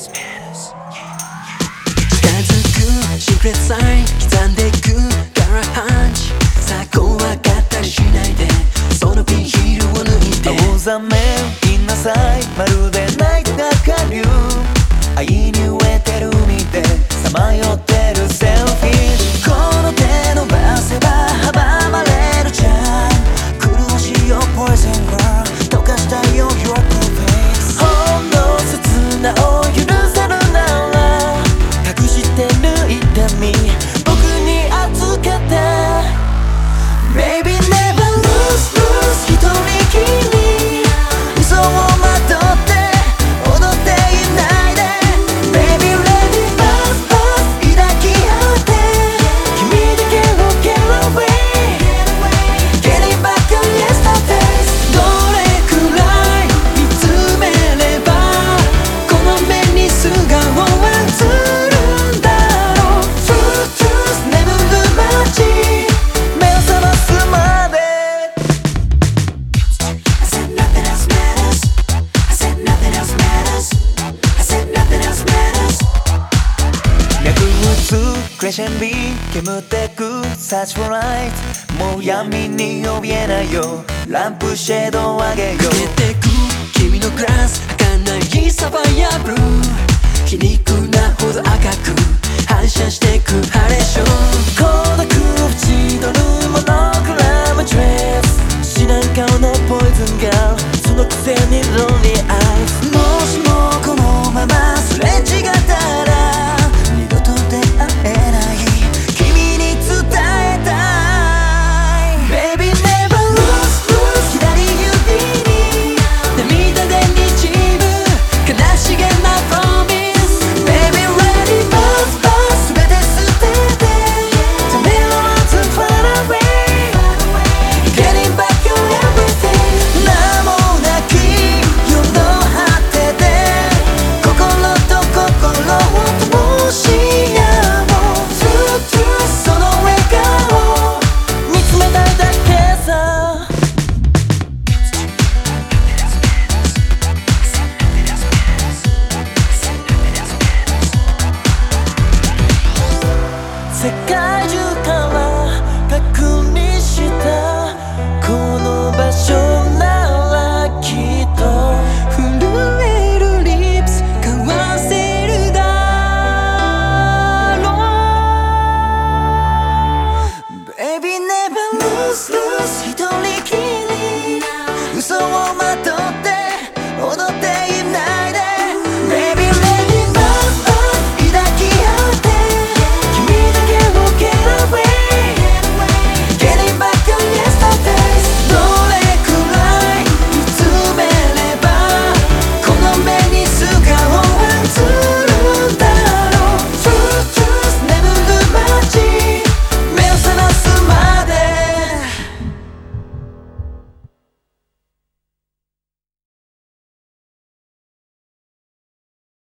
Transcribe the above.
近づくシークレットサイン刻んでいくガラハンチさあはがったりしないでそのピンヒールを抜いて青ざめいなさい。まるでない Baby Crescendi 煙ってく Such a light もう闇に怯えないよ。ランプシェードを上げよう。消えてく君のグラス儚いサファイアブル。ー皮肉なほど赤く反射してくハレーション孤独縁取るモノクラムドレス。死なん顔のポイズンがそのくせにロンリー